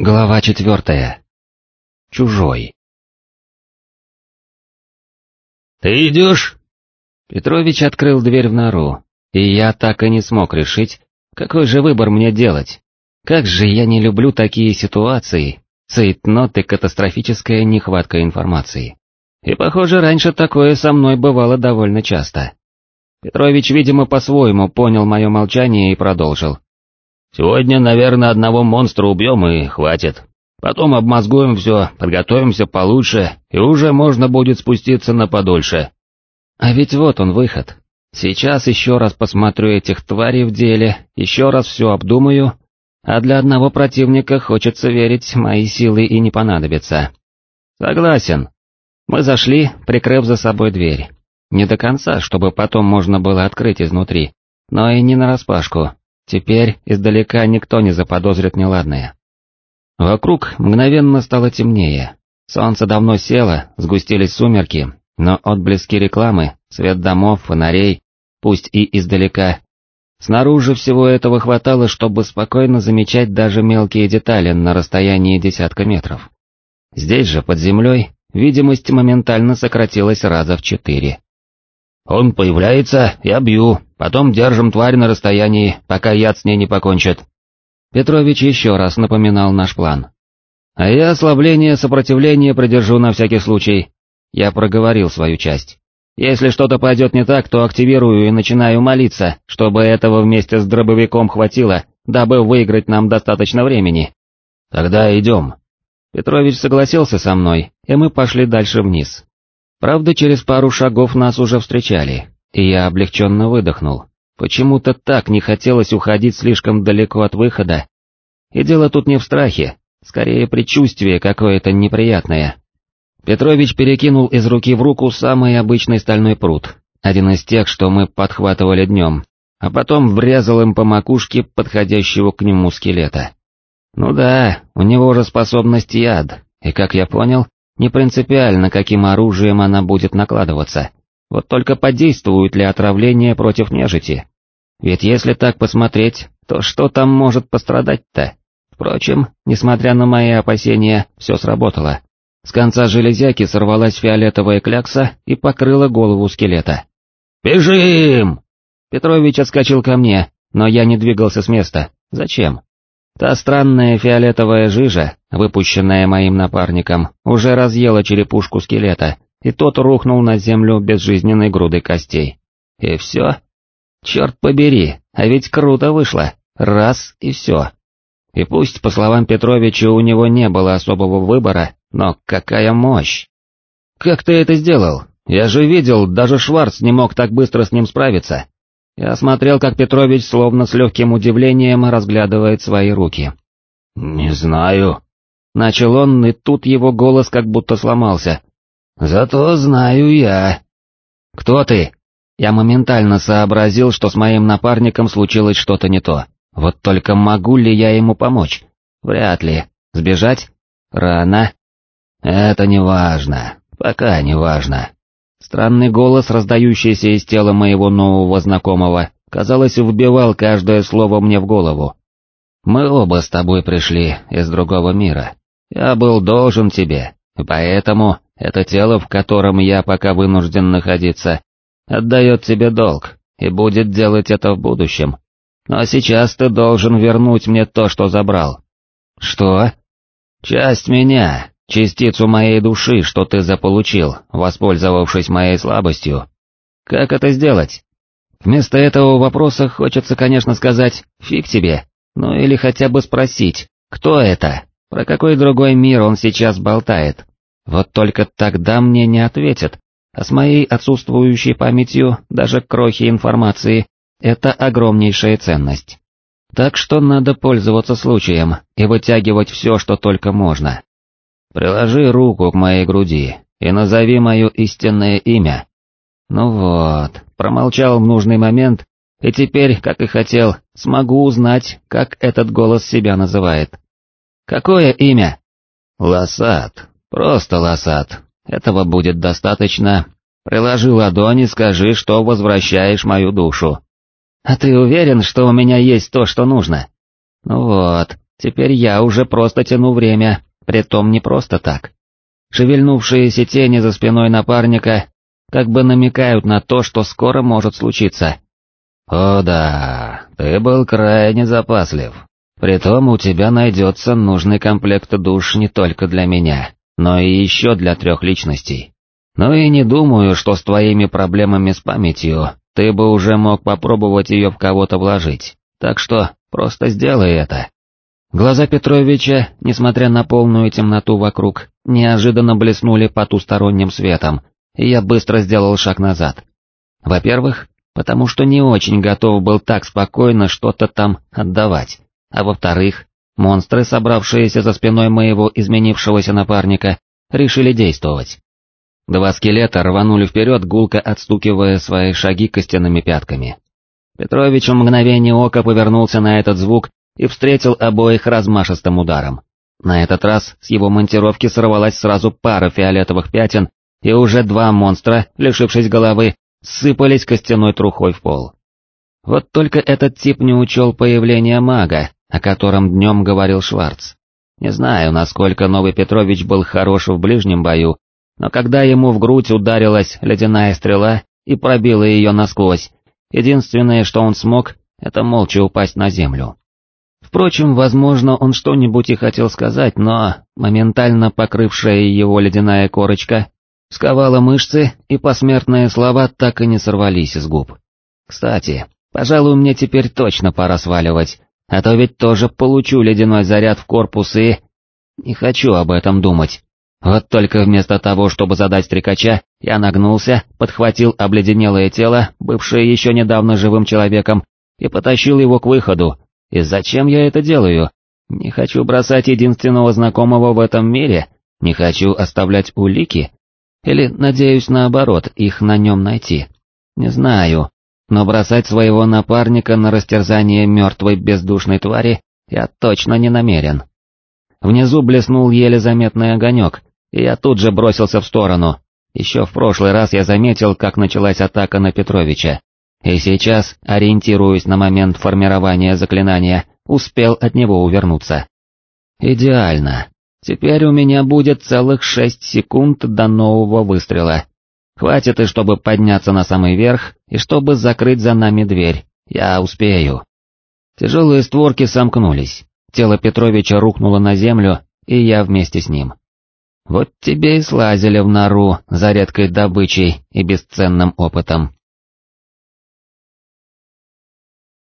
Глава четвертая. Чужой. «Ты идешь?» Петрович открыл дверь в нору, и я так и не смог решить, какой же выбор мне делать. Как же я не люблю такие ситуации, цейтнот и катастрофическая нехватка информации. И похоже, раньше такое со мной бывало довольно часто. Петрович, видимо, по-своему понял мое молчание и продолжил. Сегодня, наверное, одного монстра убьем и хватит. Потом обмозгуем все, подготовимся получше, и уже можно будет спуститься на подольше. А ведь вот он выход. Сейчас еще раз посмотрю этих тварей в деле, еще раз все обдумаю, а для одного противника хочется верить, мои силы и не понадобятся. Согласен. Мы зашли, прикрыв за собой дверь. Не до конца, чтобы потом можно было открыть изнутри, но и не нараспашку, Теперь издалека никто не заподозрит неладное. Вокруг мгновенно стало темнее. Солнце давно село, сгустились сумерки, но отблески рекламы, свет домов, фонарей, пусть и издалека. Снаружи всего этого хватало, чтобы спокойно замечать даже мелкие детали на расстоянии десятка метров. Здесь же, под землей, видимость моментально сократилась раза в четыре. «Он появляется, я бью, потом держим тварь на расстоянии, пока яд с ней не покончит». Петрович еще раз напоминал наш план. «А я ослабление сопротивления продержу на всякий случай». Я проговорил свою часть. «Если что-то пойдет не так, то активирую и начинаю молиться, чтобы этого вместе с дробовиком хватило, дабы выиграть нам достаточно времени». «Тогда идем». Петрович согласился со мной, и мы пошли дальше вниз. Правда, через пару шагов нас уже встречали, и я облегченно выдохнул. Почему-то так не хотелось уходить слишком далеко от выхода. И дело тут не в страхе, скорее предчувствие какое-то неприятное. Петрович перекинул из руки в руку самый обычный стальной пруд, один из тех, что мы подхватывали днем, а потом врезал им по макушке подходящего к нему скелета. Ну да, у него же способность яд, и, как я понял, не принципиально, каким оружием она будет накладываться, вот только подействует ли отравление против нежити. Ведь если так посмотреть, то что там может пострадать-то? Впрочем, несмотря на мои опасения, все сработало. С конца железяки сорвалась фиолетовая клякса и покрыла голову скелета. «Бежим!» Петрович отскочил ко мне, но я не двигался с места. Зачем? Та странная фиолетовая жижа, выпущенная моим напарником, уже разъела черепушку скелета, и тот рухнул на землю безжизненной грудой костей. И все? Черт побери, а ведь круто вышло, раз и все. И пусть, по словам Петровича, у него не было особого выбора, но какая мощь! Как ты это сделал? Я же видел, даже Шварц не мог так быстро с ним справиться. Я смотрел, как Петрович словно с легким удивлением разглядывает свои руки. «Не знаю». Начал он, и тут его голос как будто сломался. «Зато знаю я». «Кто ты?» Я моментально сообразил, что с моим напарником случилось что-то не то. Вот только могу ли я ему помочь? Вряд ли. Сбежать? Рано. Это не важно. Пока не важно. Странный голос, раздающийся из тела моего нового знакомого, казалось, вбивал каждое слово мне в голову. «Мы оба с тобой пришли из другого мира. Я был должен тебе, поэтому это тело, в котором я пока вынужден находиться, отдает тебе долг и будет делать это в будущем. Но сейчас ты должен вернуть мне то, что забрал». «Что?» «Часть меня, частицу моей души, что ты заполучил, воспользовавшись моей слабостью. Как это сделать? Вместо этого вопроса хочется, конечно, сказать «фиг тебе», ну или хотя бы спросить, кто это, про какой другой мир он сейчас болтает. Вот только тогда мне не ответят, а с моей отсутствующей памятью даже крохи информации — это огромнейшая ценность. Так что надо пользоваться случаем и вытягивать все, что только можно. Приложи руку к моей груди и назови мое истинное имя. Ну вот, промолчал в нужный момент, и теперь, как и хотел, смогу узнать, как этот голос себя называет. Какое имя? Лосат, просто Лосат, этого будет достаточно. Приложи ладони, скажи, что возвращаешь мою душу. А ты уверен, что у меня есть то, что нужно? Ну вот, Теперь я уже просто тяну время, притом не просто так. Шевельнувшиеся тени за спиной напарника как бы намекают на то, что скоро может случиться. «О да, ты был крайне запаслив. Притом у тебя найдется нужный комплект душ не только для меня, но и еще для трех личностей. Ну и не думаю, что с твоими проблемами с памятью ты бы уже мог попробовать ее в кого-то вложить, так что просто сделай это». Глаза Петровича, несмотря на полную темноту вокруг, неожиданно блеснули потусторонним светом, и я быстро сделал шаг назад. Во-первых, потому что не очень готов был так спокойно что-то там отдавать, а во-вторых, монстры, собравшиеся за спиной моего изменившегося напарника, решили действовать. Два скелета рванули вперед, гулко отстукивая свои шаги костяными пятками. Петрович в мгновение ока повернулся на этот звук и встретил обоих размашистым ударом. На этот раз с его монтировки сорвалась сразу пара фиолетовых пятен, и уже два монстра, лишившись головы, сыпались костяной трухой в пол. Вот только этот тип не учел появления мага, о котором днем говорил Шварц. Не знаю, насколько новый Петрович был хорош в ближнем бою, но когда ему в грудь ударилась ледяная стрела и пробила ее насквозь, единственное, что он смог, это молча упасть на землю. Впрочем, возможно, он что-нибудь и хотел сказать, но моментально покрывшая его ледяная корочка сковала мышцы, и посмертные слова так и не сорвались из губ. Кстати, пожалуй, мне теперь точно пора сваливать, а то ведь тоже получу ледяной заряд в корпус и... Не хочу об этом думать. Вот только вместо того, чтобы задать стрекача, я нагнулся, подхватил обледенелое тело, бывшее еще недавно живым человеком, и потащил его к выходу, и зачем я это делаю? Не хочу бросать единственного знакомого в этом мире? Не хочу оставлять улики? Или, надеюсь, наоборот, их на нем найти? Не знаю, но бросать своего напарника на растерзание мертвой бездушной твари я точно не намерен. Внизу блеснул еле заметный огонек, и я тут же бросился в сторону. Еще в прошлый раз я заметил, как началась атака на Петровича. И сейчас, ориентируясь на момент формирования заклинания, успел от него увернуться. Идеально. Теперь у меня будет целых шесть секунд до нового выстрела. Хватит и чтобы подняться на самый верх, и чтобы закрыть за нами дверь. Я успею. Тяжелые створки сомкнулись. Тело Петровича рухнуло на землю, и я вместе с ним. Вот тебе и слазили в нору за редкой добычей и бесценным опытом.